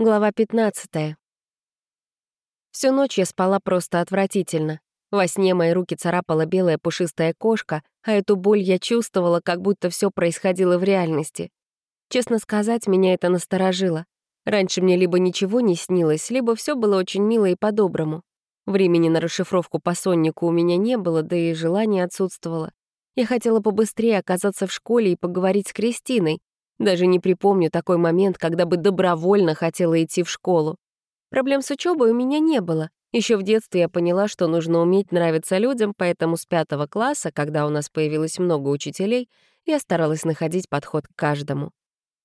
Глава 15. Всю ночь я спала просто отвратительно. Во сне мои руки царапала белая пушистая кошка, а эту боль я чувствовала, как будто все происходило в реальности. Честно сказать, меня это насторожило. Раньше мне либо ничего не снилось, либо все было очень мило и по-доброму. Времени на расшифровку по соннику у меня не было, да и желания отсутствовало. Я хотела побыстрее оказаться в школе и поговорить с Кристиной, даже не припомню такой момент, когда бы добровольно хотела идти в школу. Проблем с учебой у меня не было. Еще в детстве я поняла, что нужно уметь нравиться людям, поэтому с пятого класса, когда у нас появилось много учителей, я старалась находить подход к каждому.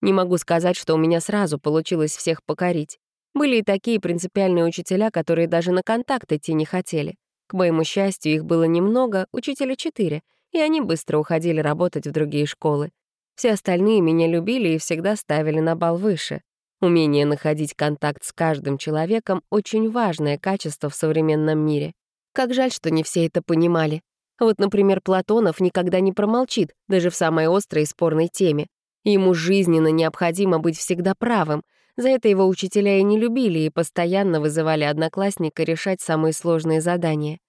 Не могу сказать, что у меня сразу получилось всех покорить. Были и такие принципиальные учителя, которые даже на контакт идти не хотели. К моему счастью, их было немного, учителя четыре, и они быстро уходили работать в другие школы. Все остальные меня любили и всегда ставили на бал выше. Умение находить контакт с каждым человеком — очень важное качество в современном мире. Как жаль, что не все это понимали. Вот, например, Платонов никогда не промолчит, даже в самой острой и спорной теме. Ему жизненно необходимо быть всегда правым. За это его учителя и не любили и постоянно вызывали одноклассника решать самые сложные задания.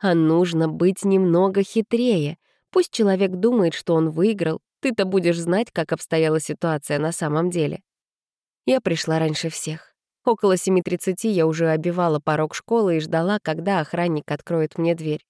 А нужно быть немного хитрее. Пусть человек думает, что он выиграл, ты-то будешь знать, как обстояла ситуация на самом деле. Я пришла раньше всех. Около 7.30 я уже обивала порог школы и ждала, когда охранник откроет мне дверь.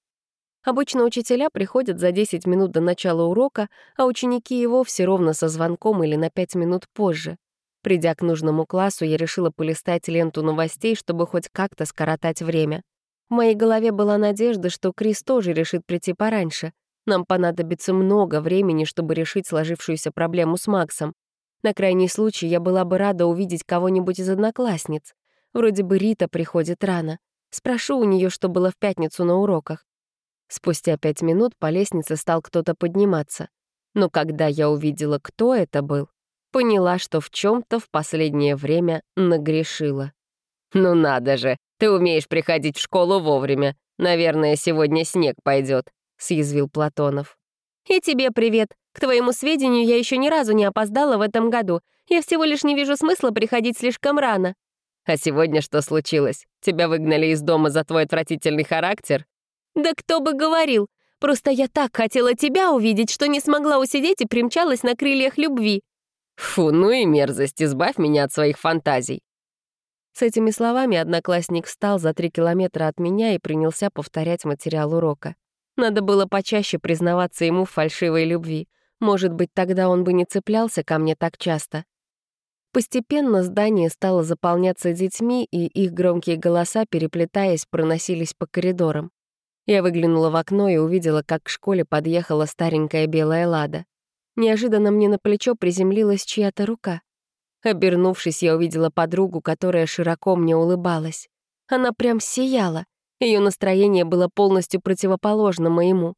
Обычно учителя приходят за 10 минут до начала урока, а ученики и вовсе ровно со звонком или на 5 минут позже. Придя к нужному классу, я решила полистать ленту новостей, чтобы хоть как-то скоротать время. В моей голове была надежда, что Крис тоже решит прийти пораньше. Нам понадобится много времени, чтобы решить сложившуюся проблему с Максом. На крайний случай я была бы рада увидеть кого-нибудь из одноклассниц. Вроде бы Рита приходит рано. Спрошу у нее, что было в пятницу на уроках. Спустя пять минут по лестнице стал кто-то подниматься. Но когда я увидела, кто это был, поняла, что в чем то в последнее время нагрешила. «Ну надо же, ты умеешь приходить в школу вовремя. Наверное, сегодня снег пойдет съязвил Платонов. «И тебе привет. К твоему сведению, я еще ни разу не опоздала в этом году. Я всего лишь не вижу смысла приходить слишком рано». «А сегодня что случилось? Тебя выгнали из дома за твой отвратительный характер?» «Да кто бы говорил. Просто я так хотела тебя увидеть, что не смогла усидеть и примчалась на крыльях любви». «Фу, ну и мерзость, избавь меня от своих фантазий». С этими словами одноклассник встал за три километра от меня и принялся повторять материал урока. Надо было почаще признаваться ему в фальшивой любви. Может быть, тогда он бы не цеплялся ко мне так часто. Постепенно здание стало заполняться детьми, и их громкие голоса, переплетаясь, проносились по коридорам. Я выглянула в окно и увидела, как к школе подъехала старенькая белая лада. Неожиданно мне на плечо приземлилась чья-то рука. Обернувшись, я увидела подругу, которая широко мне улыбалась. Она прям сияла. Ее настроение было полностью противоположно моему.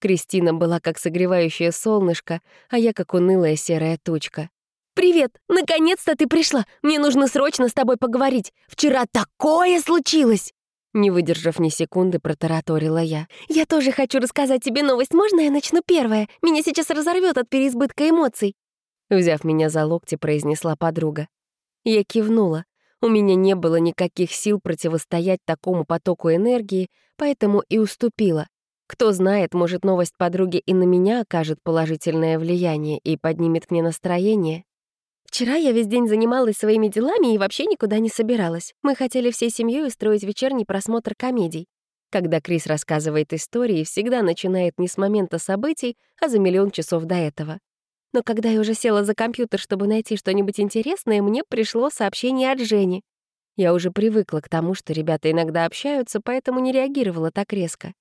Кристина была как согревающее солнышко, а я как унылая серая тучка. «Привет! Наконец-то ты пришла! Мне нужно срочно с тобой поговорить! Вчера такое случилось!» Не выдержав ни секунды, протараторила я. «Я тоже хочу рассказать тебе новость. Можно я начну первая? Меня сейчас разорвет от переизбытка эмоций!» Взяв меня за локти, произнесла подруга. Я кивнула. У меня не было никаких сил противостоять такому потоку энергии, поэтому и уступила. Кто знает, может, новость подруги и на меня окажет положительное влияние и поднимет мне настроение. Вчера я весь день занималась своими делами и вообще никуда не собиралась. Мы хотели всей семьей устроить вечерний просмотр комедий. Когда Крис рассказывает истории, всегда начинает не с момента событий, а за миллион часов до этого. Но когда я уже села за компьютер, чтобы найти что-нибудь интересное, мне пришло сообщение от Жени. Я уже привыкла к тому, что ребята иногда общаются, поэтому не реагировала так резко.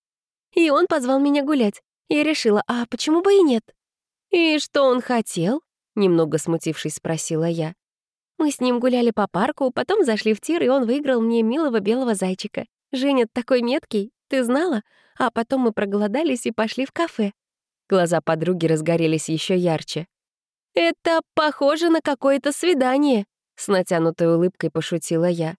И он позвал меня гулять. Я решила, а почему бы и нет? «И что он хотел?» — немного смутившись, спросила я. Мы с ним гуляли по парку, потом зашли в тир, и он выиграл мне милого белого зайчика. Женя такой меткий, ты знала? А потом мы проголодались и пошли в кафе. Глаза подруги разгорелись еще ярче. «Это похоже на какое-то свидание», — с натянутой улыбкой пошутила я.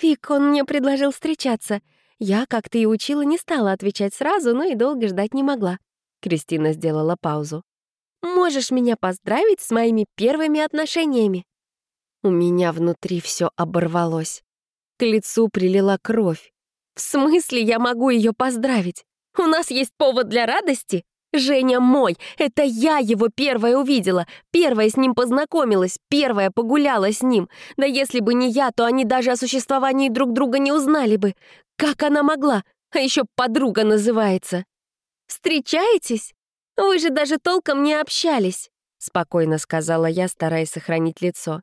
«Вик, он мне предложил встречаться. Я, как ты и учила, не стала отвечать сразу, но и долго ждать не могла». Кристина сделала паузу. «Можешь меня поздравить с моими первыми отношениями?» У меня внутри все оборвалось. К лицу прилила кровь. В смысле я могу ее поздравить? У нас есть повод для радости? Женя мой, это я его первая увидела, первая с ним познакомилась, первая погуляла с ним. Да если бы не я, то они даже о существовании друг друга не узнали бы. Как она могла? А еще подруга называется. «Встречаетесь? Вы же даже толком не общались», — спокойно сказала я, стараясь сохранить лицо.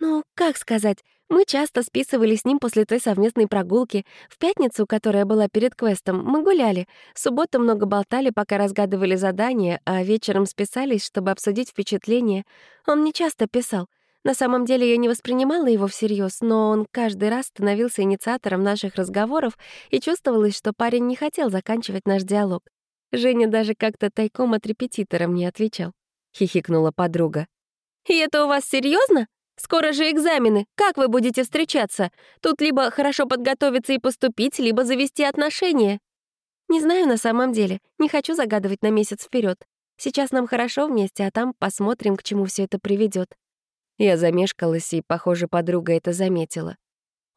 «Ну, как сказать, мы часто списывали с ним после той совместной прогулки. В пятницу, которая была перед квестом, мы гуляли. В субботу много болтали, пока разгадывали задания, а вечером списались, чтобы обсудить впечатления. Он не часто писал. На самом деле я не воспринимала его всерьез, но он каждый раз становился инициатором наших разговоров, и чувствовалось, что парень не хотел заканчивать наш диалог. Женя даже как-то тайком от репетитора мне отвечал. Хихикнула подруга. «И это у вас серьезно? Скоро же экзамены. Как вы будете встречаться? Тут либо хорошо подготовиться и поступить, либо завести отношения. Не знаю на самом деле. Не хочу загадывать на месяц вперед. Сейчас нам хорошо вместе, а там посмотрим, к чему все это приведет. Я замешкалась, и, похоже, подруга это заметила.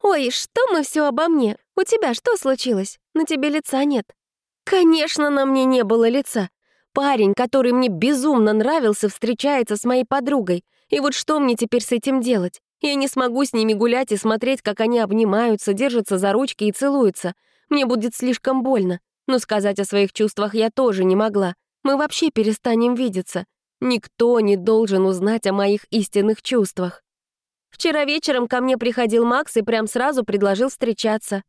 «Ой, что мы все обо мне? У тебя что случилось? На тебе лица нет». «Конечно, на мне не было лица. Парень, который мне безумно нравился, встречается с моей подругой. И вот что мне теперь с этим делать? Я не смогу с ними гулять и смотреть, как они обнимаются, держатся за ручки и целуются. Мне будет слишком больно. Но сказать о своих чувствах я тоже не могла. Мы вообще перестанем видеться. Никто не должен узнать о моих истинных чувствах. Вчера вечером ко мне приходил Макс и прям сразу предложил встречаться.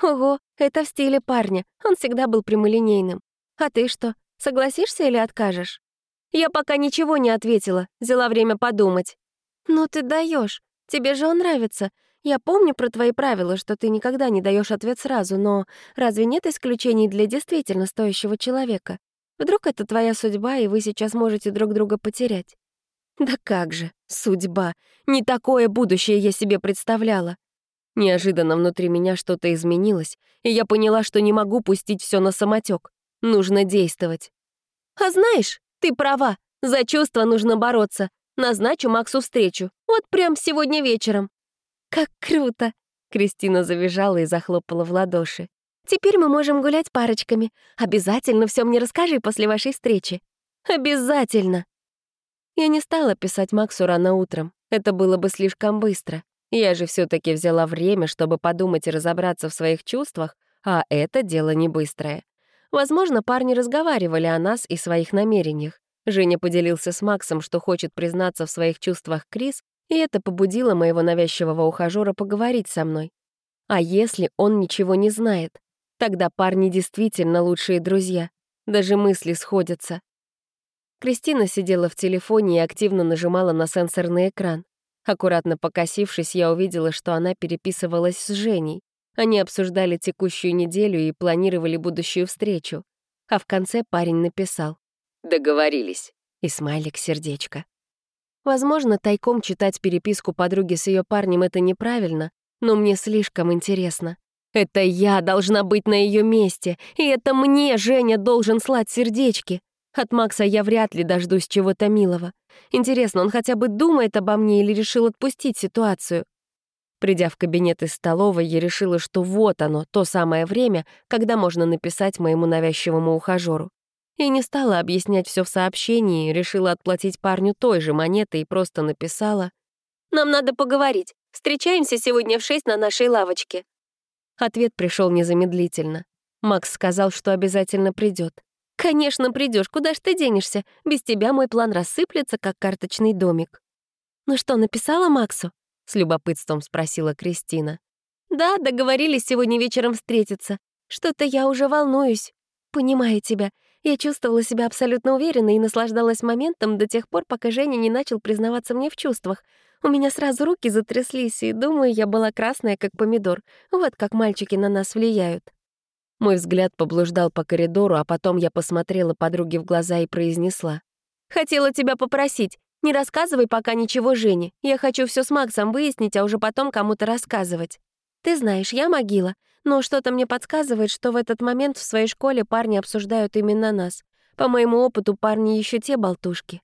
Ого, это в стиле парня. Он всегда был прямолинейным. А ты что, согласишься или откажешь? Я пока ничего не ответила, взяла время подумать. «Ну ты даешь, тебе же он нравится. Я помню про твои правила, что ты никогда не даешь ответ сразу, но разве нет исключений для действительно стоящего человека? Вдруг это твоя судьба, и вы сейчас можете друг друга потерять?» «Да как же, судьба! Не такое будущее я себе представляла!» Неожиданно внутри меня что-то изменилось, и я поняла, что не могу пустить все на самотек. Нужно действовать. «А знаешь, ты права, за чувства нужно бороться. Назначу Максу встречу. Вот прям сегодня вечером. Как круто! Кристина завизжала и захлопала в ладоши. Теперь мы можем гулять парочками. Обязательно все мне расскажи после вашей встречи. Обязательно! Я не стала писать Максу рано утром. Это было бы слишком быстро. Я же все таки взяла время, чтобы подумать и разобраться в своих чувствах, а это дело не быстрое. Возможно, парни разговаривали о нас и своих намерениях. Женя поделился с Максом, что хочет признаться в своих чувствах Крис, и это побудило моего навязчивого ухажера поговорить со мной. А если он ничего не знает? Тогда парни действительно лучшие друзья. Даже мысли сходятся. Кристина сидела в телефоне и активно нажимала на сенсорный экран. Аккуратно покосившись, я увидела, что она переписывалась с Женей. Они обсуждали текущую неделю и планировали будущую встречу. А в конце парень написал «Договорились» и смайлик сердечко. Возможно, тайком читать переписку подруги с ее парнем — это неправильно, но мне слишком интересно. Это я должна быть на ее месте, и это мне Женя должен слать сердечки. От Макса я вряд ли дождусь чего-то милого. Интересно, он хотя бы думает обо мне или решил отпустить ситуацию? Придя в кабинет из столовой, я решила, что вот оно, то самое время, когда можно написать моему навязчивому ухажеру. И не стала объяснять все в сообщении, решила отплатить парню той же монетой и просто написала «Нам надо поговорить. Встречаемся сегодня в шесть на нашей лавочке». Ответ пришел незамедлительно. Макс сказал, что обязательно придет. «Конечно, придешь, куда ж ты денешься? Без тебя мой план рассыплется, как карточный домик». «Ну что, написала Максу?» — с любопытством спросила Кристина. «Да, договорились сегодня вечером встретиться. Что-то я уже волнуюсь. Понимаю тебя. Я чувствовала себя абсолютно уверенно и наслаждалась моментом до тех пор, пока Женя не начал признаваться мне в чувствах. У меня сразу руки затряслись, и, думаю, я была красная, как помидор. Вот как мальчики на нас влияют». Мой взгляд поблуждал по коридору, а потом я посмотрела подруге в глаза и произнесла. «Хотела тебя попросить. Не рассказывай пока ничего Жене. Я хочу все с Максом выяснить, а уже потом кому-то рассказывать. Ты знаешь, я могила, но что-то мне подсказывает, что в этот момент в своей школе парни обсуждают именно нас. По моему опыту, парни еще те болтушки.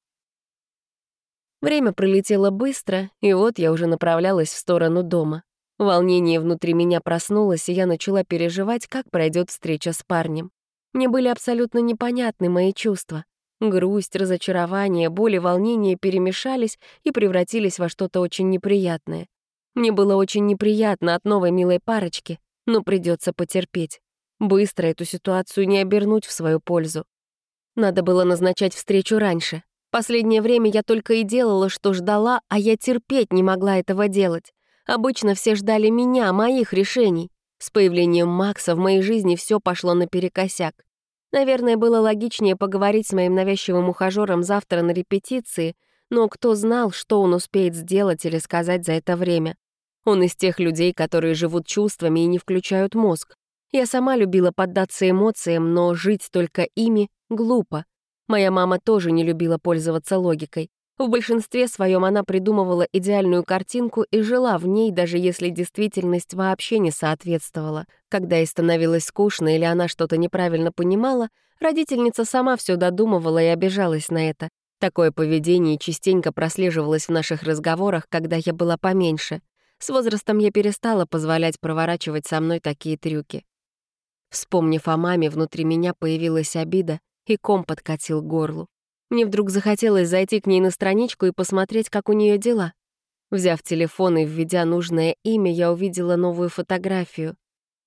Время пролетело быстро, и вот я уже направлялась в сторону дома. Волнение внутри меня проснулось, и я начала переживать, как пройдет встреча с парнем. Мне были абсолютно непонятны мои чувства. Грусть, разочарование, боль и волнение перемешались и превратились во что-то очень неприятное. Мне было очень неприятно от новой милой парочки, но придется потерпеть. Быстро эту ситуацию не обернуть в свою пользу. Надо было назначать встречу раньше. Последнее время я только и делала, что ждала, а я терпеть не могла этого делать. Обычно все ждали меня, моих решений. С появлением Макса в моей жизни все пошло наперекосяк. Наверное, было логичнее поговорить с моим навязчивым ухажером завтра на репетиции, но кто знал, что он успеет сделать или сказать за это время. Он из тех людей, которые живут чувствами и не включают мозг. Я сама любила поддаться эмоциям, но жить только ими — глупо. Моя мама тоже не любила пользоваться логикой. В большинстве своем она придумывала идеальную картинку и жила в ней, даже если действительность вообще не соответствовала. Когда ей становилось скучно или она что-то неправильно понимала, родительница сама все додумывала и обижалась на это. Такое поведение частенько прослеживалось в наших разговорах, когда я была поменьше. С возрастом я перестала позволять проворачивать со мной такие трюки. Вспомнив о маме, внутри меня появилась обида, и ком подкатил к горлу. Мне вдруг захотелось зайти к ней на страничку и посмотреть, как у нее дела. Взяв телефон и введя нужное имя, я увидела новую фотографию.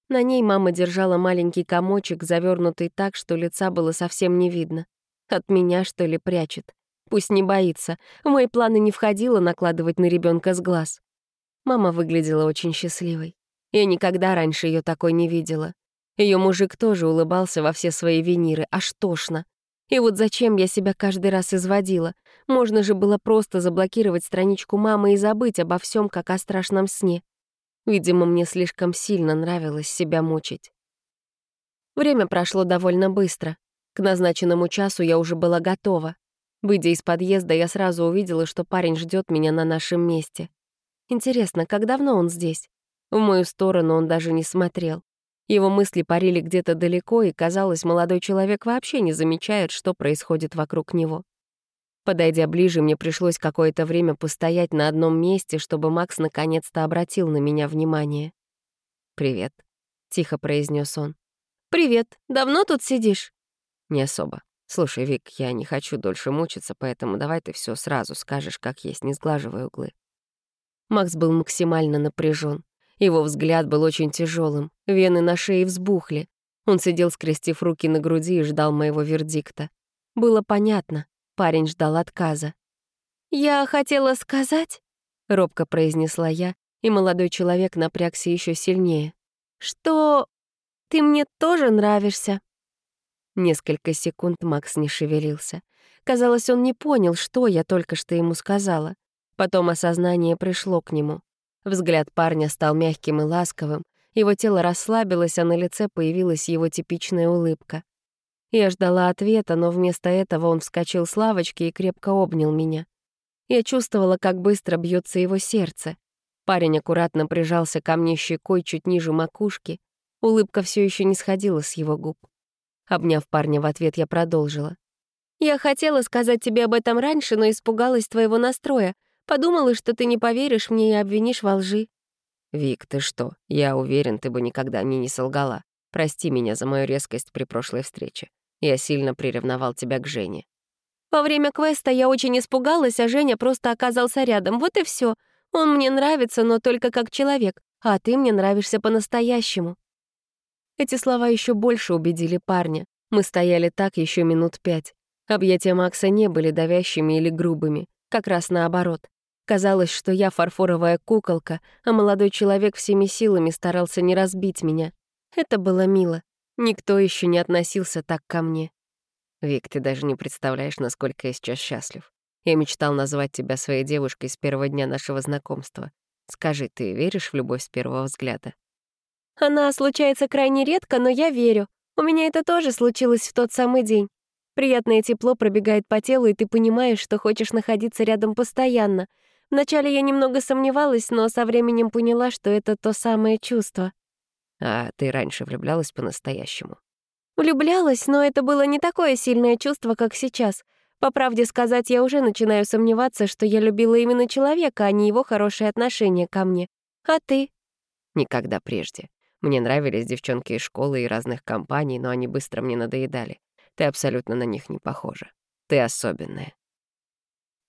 На ней мама держала маленький комочек, завернутый так, что лица было совсем не видно. От меня, что ли, прячет? Пусть не боится. В мои планы не входило накладывать на ребенка с глаз. Мама выглядела очень счастливой. Я никогда раньше ее такой не видела. Ее мужик тоже улыбался во все свои виниры, аж тошно. И вот зачем я себя каждый раз изводила? Можно же было просто заблокировать страничку мамы и забыть обо всем, как о страшном сне. Видимо, мне слишком сильно нравилось себя мучить. Время прошло довольно быстро. К назначенному часу я уже была готова. Выйдя из подъезда, я сразу увидела, что парень ждет меня на нашем месте. Интересно, как давно он здесь? В мою сторону он даже не смотрел. Его мысли парили где-то далеко, и, казалось, молодой человек вообще не замечает, что происходит вокруг него. Подойдя ближе, мне пришлось какое-то время постоять на одном месте, чтобы Макс наконец-то обратил на меня внимание. «Привет», — тихо произнес он. «Привет. Давно тут сидишь?» «Не особо. Слушай, Вик, я не хочу дольше мучиться, поэтому давай ты все сразу скажешь, как есть, не сглаживай углы». Макс был максимально напряжен. Его взгляд был очень тяжелым, вены на шее взбухли. Он сидел, скрестив руки на груди и ждал моего вердикта. Было понятно, парень ждал отказа. «Я хотела сказать», — робко произнесла я, и молодой человек напрягся еще сильнее, «что ты мне тоже нравишься». Несколько секунд Макс не шевелился. Казалось, он не понял, что я только что ему сказала. Потом осознание пришло к нему. Взгляд парня стал мягким и ласковым, его тело расслабилось, а на лице появилась его типичная улыбка. Я ждала ответа, но вместо этого он вскочил с лавочки и крепко обнял меня. Я чувствовала, как быстро бьется его сердце. Парень аккуратно прижался ко мне щекой чуть ниже макушки. Улыбка все еще не сходила с его губ. Обняв парня в ответ, я продолжила. «Я хотела сказать тебе об этом раньше, но испугалась твоего настроя. Подумала, что ты не поверишь мне и обвинишь во лжи». «Вик, ты что? Я уверен, ты бы никогда мне не солгала. Прости меня за мою резкость при прошлой встрече. Я сильно приревновал тебя к Жене». «Во время квеста я очень испугалась, а Женя просто оказался рядом. Вот и все. Он мне нравится, но только как человек, а ты мне нравишься по-настоящему». Эти слова еще больше убедили парня. Мы стояли так еще минут пять. Объятия Макса не были давящими или грубыми, как раз наоборот. Казалось, что я фарфоровая куколка, а молодой человек всеми силами старался не разбить меня. Это было мило. Никто еще не относился так ко мне. Вик, ты даже не представляешь, насколько я сейчас счастлив. Я мечтал назвать тебя своей девушкой с первого дня нашего знакомства. Скажи, ты веришь в любовь с первого взгляда? Она случается крайне редко, но я верю. У меня это тоже случилось в тот самый день. Приятное тепло пробегает по телу, и ты понимаешь, что хочешь находиться рядом постоянно — Вначале я немного сомневалась, но со временем поняла, что это то самое чувство. А ты раньше влюблялась по-настоящему? Влюблялась, но это было не такое сильное чувство, как сейчас. По правде сказать, я уже начинаю сомневаться, что я любила именно человека, а не его хорошее отношение ко мне. А ты? Никогда прежде. Мне нравились девчонки из школы и разных компаний, но они быстро мне надоедали. Ты абсолютно на них не похожа. Ты особенная.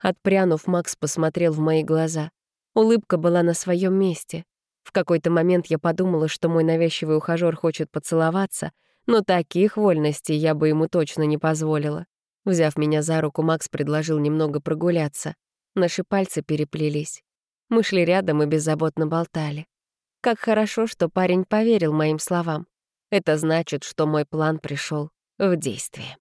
Отпрянув, Макс посмотрел в мои глаза. Улыбка была на своем месте. В какой-то момент я подумала, что мой навязчивый ухажёр хочет поцеловаться, но таких вольностей я бы ему точно не позволила. Взяв меня за руку, Макс предложил немного прогуляться. Наши пальцы переплелись. Мы шли рядом и беззаботно болтали. Как хорошо, что парень поверил моим словам. Это значит, что мой план пришел в действие.